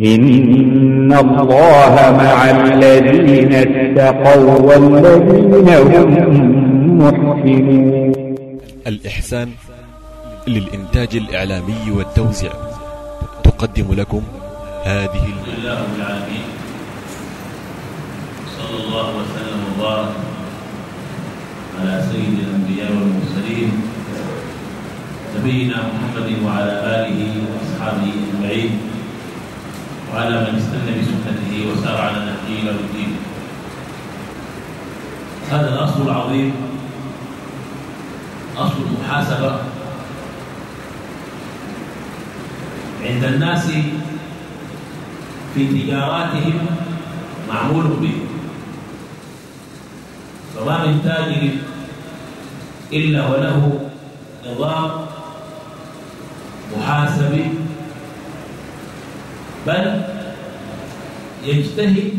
إن الله مع الذين اتقوا والذين هم محسنون الإحسان للإنتاج الإعلامي والتوزيع تقدم لكم هذه الحمد لله رب العالمين صلى الله وسلم وبارك على سيد الأنبياء والمرسلين نبينا محمد وعلى آله وأصحابه أجمعين. وعلى من استنى بسنته وسار على نهجه إلى الدين. هذا الأصل العظيم أصل المحاسبة. عند الناس في تجاراتهم معمول به. فما من تاجر إلا وله نظام محاسبي. بل يجتهد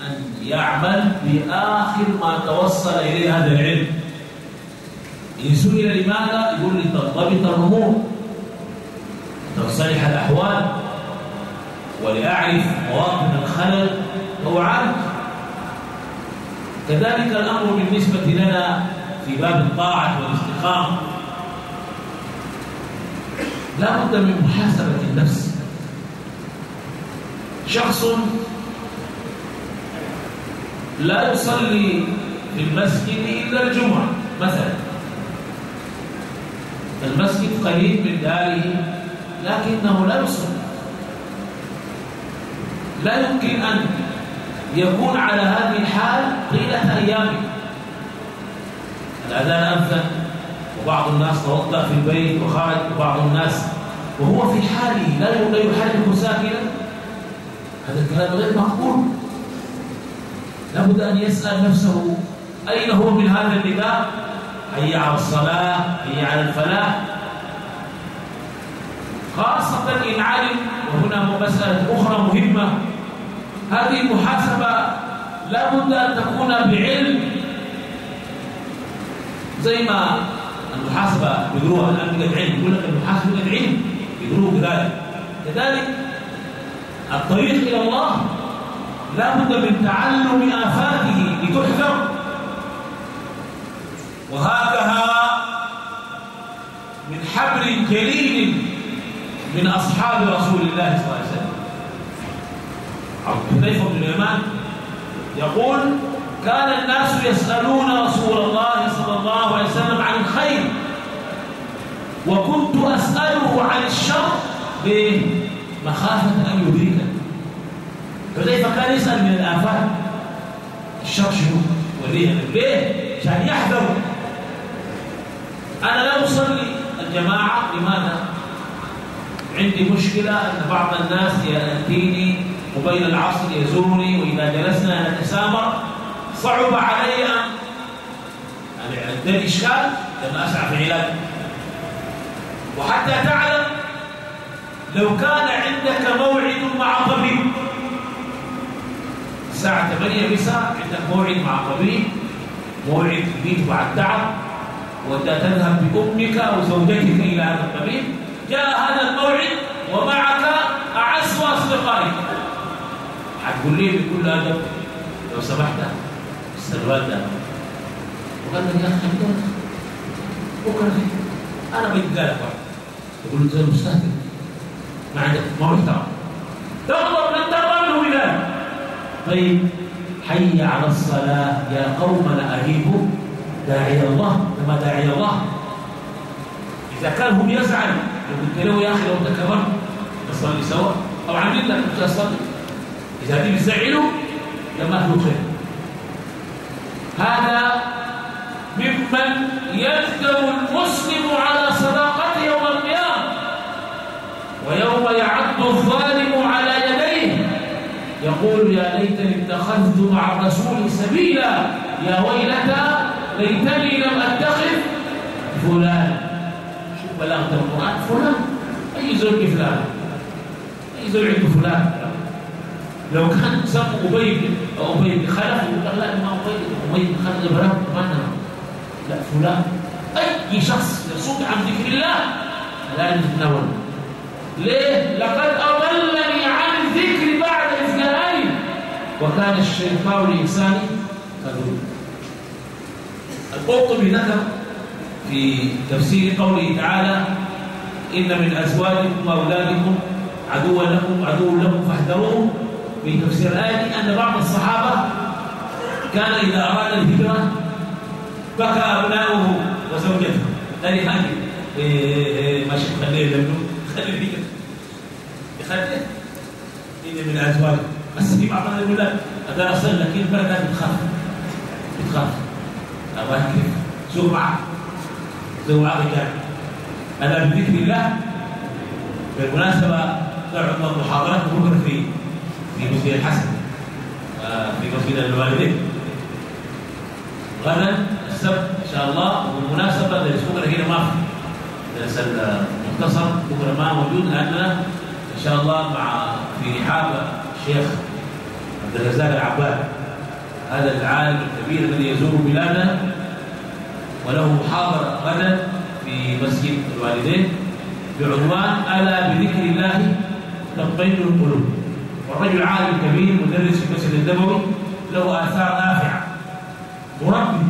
أن يعمل بآخر ما توصل إليه هذا العلم. إن سئل لماذا؟ يقول لتنضبط الأمور تنصلح الأحوال ولأعرف مواطن الخلل. عارف. كذلك الأمر بالنسبة لنا في باب الطاعة والاستقامة. لا بد من محاسبة النفس. شخص لا يصلي في المسجد إلا الجمعة مثلا. المسجد قريب من داره لكنه لا يصلي. لا يمكن أن يكون على هذه الحال طيلة أيامه الأذان أذن وبعض الناس توضأ في البيت وخرج وبعض الناس وهو في حاله لا يحرك ساكنا. هذا الكلام غير مقبول لابد أن يسأل نفسه أين هو من هذا النداء؟ حي على الصلاة حي على الفلاح. خاصة إن علم وهنا مسألة أخرى مهمة. هذه المحاسبة لا بد أن تكون بعلم. زي ما المحاسبة بيقولوها الآن بقت علم يقول لك المحاسبة بقت علم بيقولوه بذلك كذلك الطريق إلى الله لا بد من تعلم آفاته لتحذر. وهكذا من حبر جليل من أصحاب رسول الله صلى الله عليه وسلم. حذيفة بن اليمان يقول كان الناس يسألون رسول الله صلى الله عليه وسلم عن الخير وكنت أسأله عن الشر بمخافة أن يدركه حذيفة كان يسأل من الآفات الشر شنو وليه ليه عشان يحذر أنا لا أصلي الجماعة لماذا عندي مشكلة أن بعض الناس يأتيني قبيل العصر يزورني وإذا جلسنا نتسامر صعب علي أن عندي إشكال لما أسعى في علاج وحتى تعلم لو كان عندك موعد مع طبيب الساعة 8 مساء عندك موعد مع طبيب موعد بيت بعد تعب وأنت تذهب بأمك أو زوجتك إلى هذا الطبيب. جاء هذا الموعد ومعك أعز أصدقائك. حتقول لي بكل أدب لو سمحت السلوات ده وقال لي يا أخي بكرة أنا بيتقالك يقول زي المستهدف ما عندك ما محترم طيب حي على الصلاة يا قومنا أجيبوا داعي الله كما داعي الله. إذا كان هم يزعل لو قلت له يا أخي لو تكبرت نصلي سوا أو عاملين لك مش أصلي إذا دي بتزعله لما له خير. هذا ممن يذكر المسلم على صداقته يوم القيامة ويوم يعد الظالم يقول يا ليتني اتخذت مع الرسول سبيلا يا ويلتى ليتني لم أتخذ فلان. شوف بلاغة القرآن فلان. أي زوج فلان؟ أي زوج عنده فلان؟ لو كان سموا أبي أبي خلف يقول لا ما أبي أبي خلف إبراهيم ما لا فلان. أي شخص يصد عن ذكر الله لا يتناول ليه؟ لقد أضلني وكان الشيطان لإنسان كذوب القرطبي ذكر في تفسير قوله تعالى إن من أزواجكم وأولادكم عدوا لكم عدو لكم فاحذروهم في تفسير الآية أن بعض الصحابة كان إذا أراد الهجرة بكى أبناؤه وزوجته. ثاني حاجة ماشي خليه لأنه خليه يخليه. إن من أزواجكم. بس في بعض يقول لك أنا أصل لكن البلد بتخاف بتخاف أبغى كيف شو معك زي معك رجال أنا بذكر الله؟ بالمناسبة نعرض محاضرات بكرة في في مسجد الحسن. آه في مسجد الوالدين. غدا السبت إن شاء الله. وبالمناسبة درس بكره هنا ما في. درس المختصر بكره ما موجود لاننا إن شاء الله مع في رحاب الشيخ عبد الرزاق العباد هذا العالم الكبير الذي يزور بلادنا وله محاضرة غدا في مسجد الوالدين بعنوان ألا بذكر الله تطمئن القلوب والرجل عالم كبير مدرس في المسجد النبوي له آثار نافعة. مربي.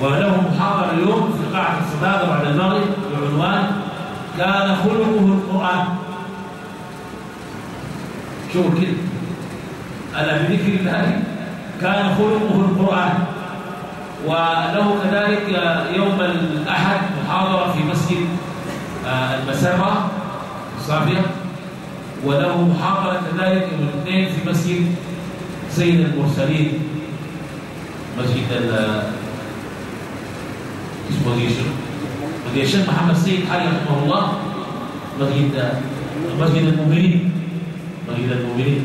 وله محاضرة اليوم في قاعة الصداقة بعد المغرب بعنوان كان خلقه القرآن شوف كده ألا بذكر الله كان خلقه القرآن. وله كذلك يوم الأحد محاضرة في مسجد المسرة الصافية. وله محاضرة كذلك يوم الاثنين في مسجد سيد المرسلين مسجد اسمه ديشن ديشن محمد سيد حالي رحمه الله مسجد مسجد المؤمنين. مسجد المؤمنين.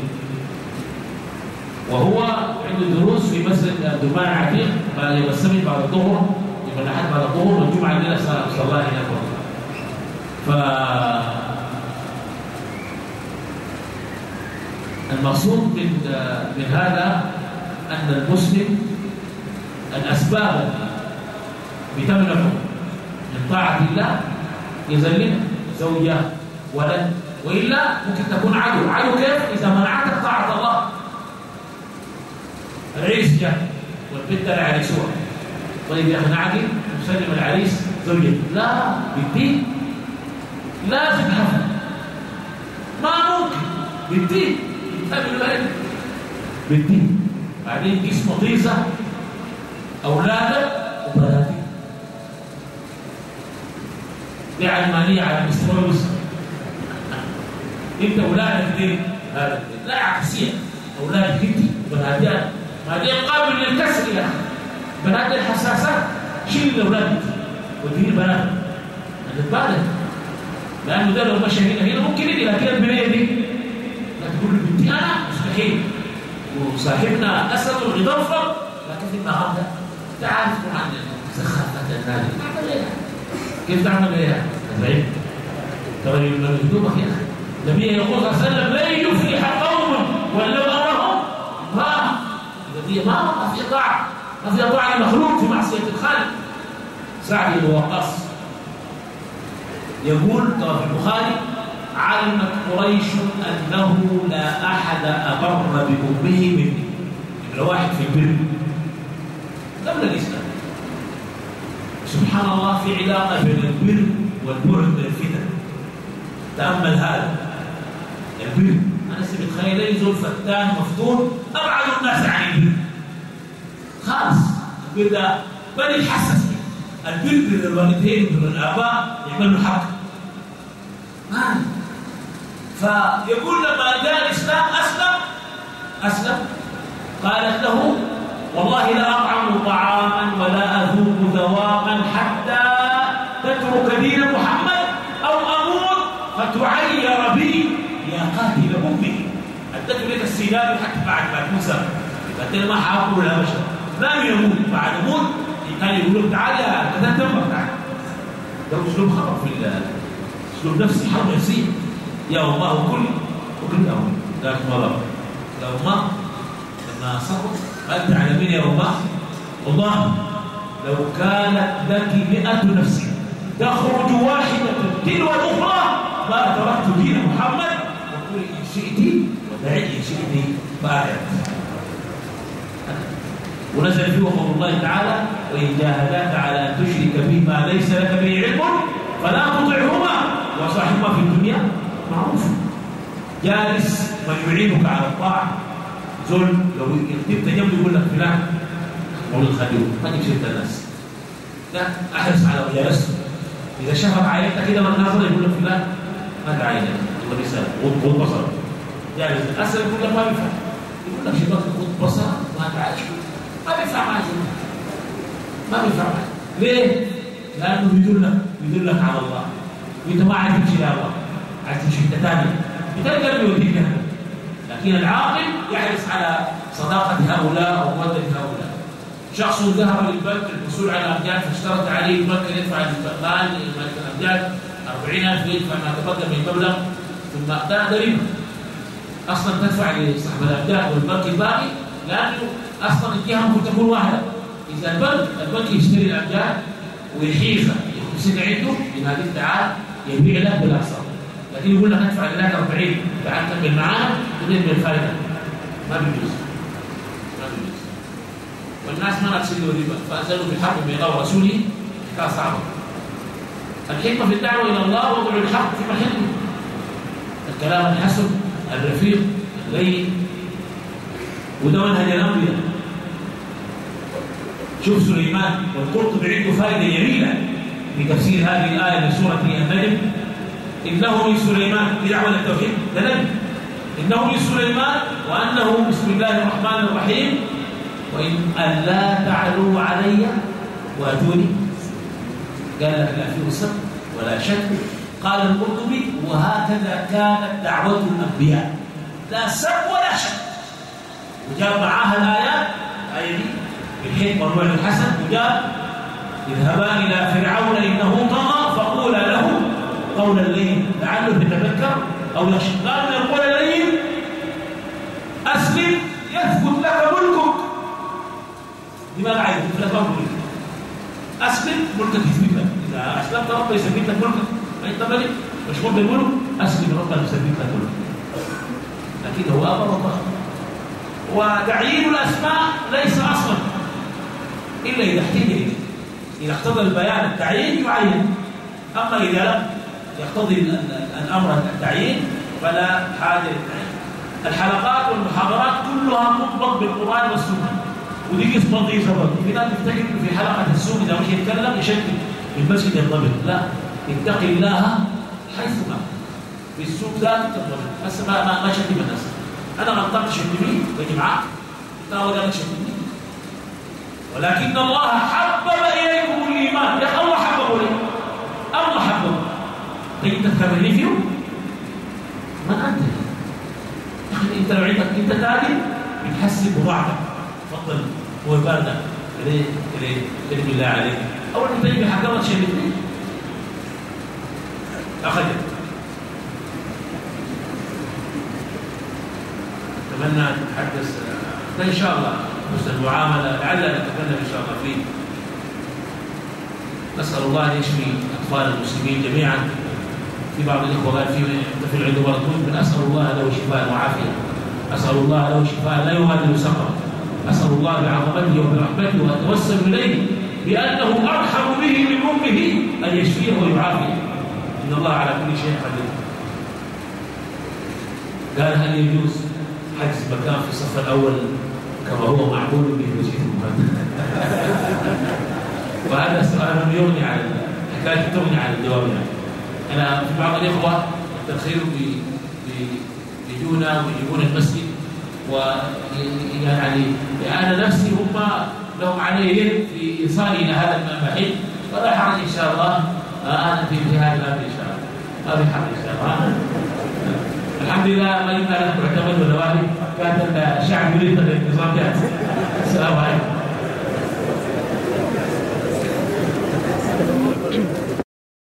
وهو عنده دروس في مسجد المنعم العتيق بعد يوم السبت بعد الظهر يوم الأحد بعد الظهر والجمعة الليلة صلى الله هناك ف المقصود من من هذا أن المسلم الأسباب بتمنعه من طاعة الله يذللها زوجة ولد وإلا ممكن تكون عدو. عدو كيف؟ إذا منعتك طاعة الله. العريس جاء والبنت العريسوها طيب يا أخي نعدي؟ نسلم العريس زوجته لا بالدين لازم حفل. ما ممكن. بالدين تعمل إيه بالدين بعدين قيس مطيزه اولادك وبناتك دي علمانية على مصر إنت اولادك دي لا عكسية. اولادك انت وبناتك ما دي قابل للكسر يا أخي بنات الحساسات شيل الأولاد. وديني بنات هتتبادل لأنه ده لو مشى هنا هنا ممكن يجي لكن البنية دي. لا تقول له بنتي أنا. مستحيل. وصاحبنا أسد الغضنفر لكن النهارده تعرف عن تعمل إيه؟ كيف تعمل إيه؟ زعيم ترى من هدومك يا أخي النبي يقول صلى الله عليه وسلم لن يفلح قوم ولو امرهم ما؟ دي ما في طاعة ما في طاعة لمخلوق في معصية الخالق. سعد بن وقاص يقول طبعا البخاري علمت قريش أنه لا أحد أبر بأمه مني. يبقى واحد في البر. قبل الإسلام. سبحان الله في علاقة بين البر والبعد من الفتن. تأمل هذا. البر أنا متخيل يزول فتان مفتون أبعد الناس عن البر. خلاص. البر ده بل يتحسس البر بين الوالدين وبين الآباء يعملوا حق ما فيقول لما جاء الإسلام أسلم أسلم. قالت له والله لا أطعم طعاما ولا اذوق ذواقا حتى تترك دين محمد أو أموت فتعير بي يا قاتل امي اديت لك السيناريو حتى بعد ما موسى له ما حاكل ولا بشر. لا يموت. بعد موت كان يقول له تعال يا كذا تمك تعال. ده اسلوب خطر في اسلوب نفسي حرب نفسيه يا الله كل وكل أمر. لكن والله لو ما؟ لما صبر قال تعلمين يا الله والله. لو كانت لك مئة نفس تخرج واحدة تلو الأخرى. ما تركت دين محمد. شئت ودعي إن شئت ونزل فيه قول الله تعالى وإن جاهداك على أن تشرك بما ليس لك به علم فلا تطعهما وصاحبهما في الدنيا. معروف. جالس من يعينك على الطاعة. زول لو كتبت جنبه يقول لك فلان مولد خليل ما تجيب الناس. لا أحرص على مجالسته إذا شافك عينتك كده من نظره يقول لك فلان ما تعين الله بيسال غض بصر جالس اسال يقول لك ما بيفهم. يقول لك شباب غض بصر ما تعيش ما بينفع معك ما بينفع معك ليه؟ لأنه بيدلك بيدلك على الله. وأنت ما عايز تمشي لله عايز تمشي أنت ثاني بتلقى اللي يوديك لكن العاقل يحرص على صداقة هؤلاء أو مودة هؤلاء. شخص ذهب للبنك للحصول على الأمجاد فاشترط عليه البنك أن يدفع للبنك. الأمجاد 40000 يدفع ما تقدم من المبلغ ثم ده ضريبة أصلا تدفع لصاحب الأمجاد والبنك الباقي لأنه أصلا الجهة ممكن تكون واحدة. إذا البنك البنك يشتري الأمجاد ويحيزها يخبزها عنده يناديك تعال يبيع لك بالأقساط لكن يقول لك ادفع لله 40 تعال كمل معانا تريد بالفائده ما بيجوز ما بيجوز والناس ما تسلوا الربا. فأنزلوا بالحق من الله ورسوله حكاية صعبة. الحكمة في الدعوة إلى الله وضع الحق في محله. الكلام الحسن الرفيق اللين وده منهج الأنبياء. شوف سليمان والقرطبي عنده فائدة جميلة في تفسير هذه الآية من سورة النجم إنه من سليمان بدعوة التوحيد ده نبي. إنه من سليمان وأنه بسم الله الرحمن الرحيم. وإن ألا تعلوا علي وأتوني. قال لك لا فيه سب ولا شك. قال القرطبي وهكذا كانت دعوة الأنبياء. لا سب ولا شك. وجاب معاها الآيات الآية دي بالحكمة والوعد الحسن وجاب اذهبا إلى فرعون إنه طغى فقولا له قول الليل لعله يتذكر أو يخشى قال من القول أسلم يثبت لك ملكك. لماذا عايز ملك أسلم ملكك يثبت لك. إذا أسلمت ربنا يثبت لك ملكك. فانت ملك مشغول بالملك اسلم ربنا يثبت لك ملكك لكن هو أمر الله. وتعيين الأسماء ليس أصلا. إلا إذا احتاج اليه إذا اقتضى البيان التعيين يعين. أما إذا لم يقتضي الأمر التعيين فلا حاجة. للتعيين الحلقات والمحاضرات كلها تضبط بالقرآن والسنة. ودي قسم ضيفة برضه في ناس في حلقة السوق إذا مش يتكلم يشكل المسجد ينضبط. لا. اتقي الله حيث ما في السوق تنضبط بس ما ما, ما شتم الناس أنا غلطان تشتمني يا جماعة. لا ولا تشتمني ولكن الله حبب إليكم الإيمان. يا الله حببه لي. الله حببه أنت تكرهني فيه ما انت يعني أنت لو عندك أنت تاجر بتحسب بضاعتك تفضل. هو باردة ليه ليه ليه بالله عليك. اول ما تيجي حكمت شيء الاثنين أخذت. أتمنى نتحدث ده إن شاء الله حسن المعاملة. لعلنا نتكلم إن شاء الله فيه. نسأل الله أن يشفي أطفال المسلمين جميعا. في بعض الإخوة قال في طفل عنده مرض مزمن أسأل الله له شفاء وعافية. أسأل الله له شفاء لا يغادر سقما أسأل الله بعظمته وبرحمته. وأتوسل إليه بأنه أرحم به من أمه أن يشفيه ويعافيه. إن الله على كل شيء قدير. قال هل يجوز حجز مكان في الصف الأول كما هو معقول به مسجد وهذا سؤال يغني عن حكاية تغني عن الجواب يعني. أنا في بعض الإخوة تخيلوا بيجونا ويجيبون المسجد ويعني أنا نفسي هم لهم علي يد في ايصالي إلى هذا المحل ولا حرج إن شاء الله أنا في في هذا الامر ان شاء الله الحمد لله ما يمكن ان تعتمد واحد. كانت الشعب يريد